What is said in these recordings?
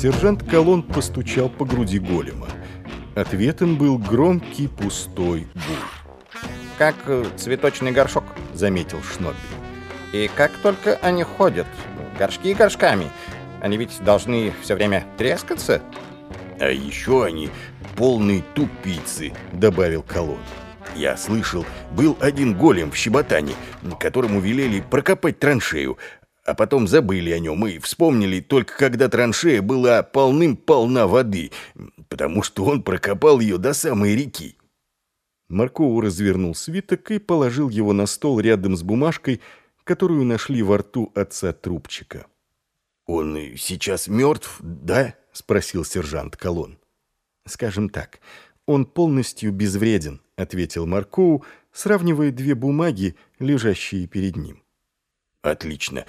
Сержант Колон постучал по груди голема. Ответом был громкий пустой гул. «Как э, цветочный горшок», — заметил Шнобби. «И как только они ходят, горшки горшками, они ведь должны все время трескаться». «А еще они полные тупицы», — добавил Колон. «Я слышал, был один голем в Щеботане, которому велели прокопать траншею, а потом забыли о нем и вспомнили только когда траншея была полным-полна воды, потому что он прокопал ее до самой реки». Маркоу развернул свиток и положил его на стол рядом с бумажкой, которую нашли во рту отца трубчика. «Он сейчас мертв, да?» — спросил сержант Колон. «Скажем так, он полностью безвреден», — ответил Маркоу, сравнивая две бумаги, лежащие перед ним. «Отлично.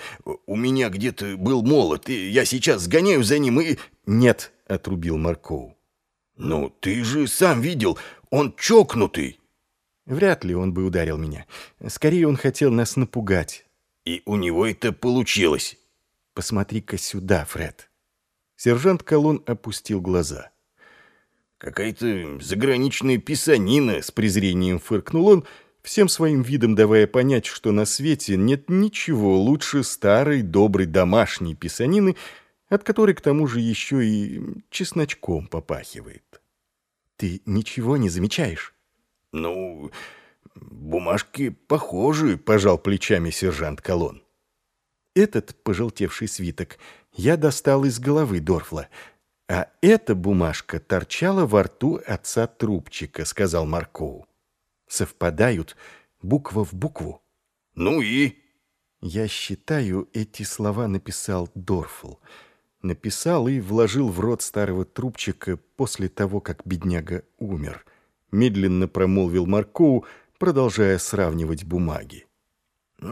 У меня где-то был молот, и я сейчас сгоняю за ним и...» «Нет», — отрубил Маркоу. «Ну, ты же сам видел, он чокнутый». Вряд ли он бы ударил меня. Скорее, он хотел нас напугать. И у него это получилось. Посмотри-ка сюда, Фред. Сержант Колон опустил глаза. Какая-то заграничная писанина, с презрением фыркнул он, всем своим видом давая понять, что на свете нет ничего лучше старой доброй домашней писанины, от которой к тому же еще и чесночком попахивает. Ты ничего не замечаешь? Ну, бумажки похожи, пожал плечами сержант Колон. Этот пожелтевший свиток я достал из головы Дорфла, а эта бумажка торчала во рту отца Трубчика, сказал Маркоу. Совпадают буква в букву. Ну и? Я считаю, эти слова написал Дорфл. Написал и вложил в рот старого Трубчика после того, как бедняга умер. Медленно промолвил Маркоу, продолжая сравнивать бумаги.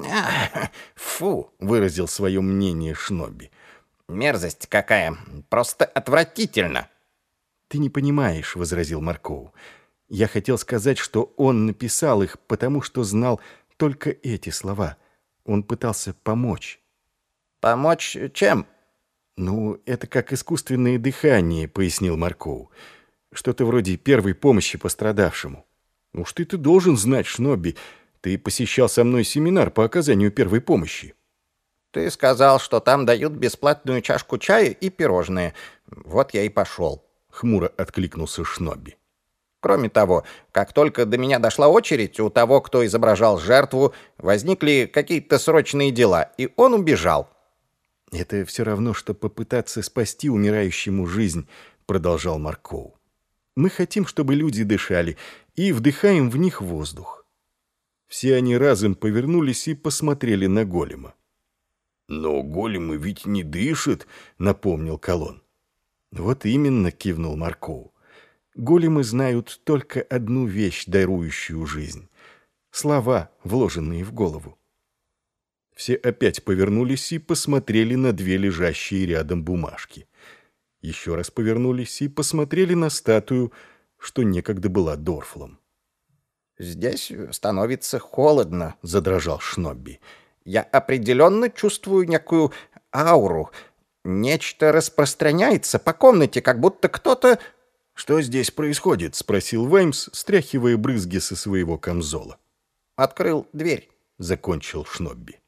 «Фу!» — выразил свое мнение Шноби. «Мерзость какая! Просто отвратительно!» «Ты не понимаешь», — возразил Маркоу. «Я хотел сказать, что он написал их, потому что знал только эти слова. Он пытался помочь». «Помочь чем?» «Ну, это как искусственное дыхание», — пояснил Маркоу. «Что-то вроде первой помощи пострадавшему». «Уж ты-то должен знать, Шнобби, ты посещал со мной семинар по оказанию первой помощи. Ты сказал, что там дают бесплатную чашку чая и пирожные. Вот я и пошел. Хмуро откликнулся Шнобби. Кроме того, как только до меня дошла очередь, у того, кто изображал жертву, возникли какие-то срочные дела, и он убежал. «Это все равно, что попытаться спасти умирающему жизнь», — продолжал Маркоу. «Мы хотим, чтобы люди дышали, и вдыхаем в них воздух. Все они разом повернулись и посмотрели на голема. «Но големы ведь не дышат», — напомнил Колон. «Вот именно», — кивнул Маркоу. «Големы знают только одну вещь, дарующую жизнь. Слова, вложенные в голову». Все опять повернулись и посмотрели на две лежащие рядом бумажки. Еще раз повернулись и посмотрели на статую, что некогда была Дорфлом. «Здесь становится холодно», — задрожал Шнобби. «Я определенно чувствую некую ауру. Нечто распространяется по комнате, как будто кто-то...» «Что здесь происходит?» — спросил Ваймс, стряхивая брызги со своего камзола. «Открыл дверь», — закончил Шнобби.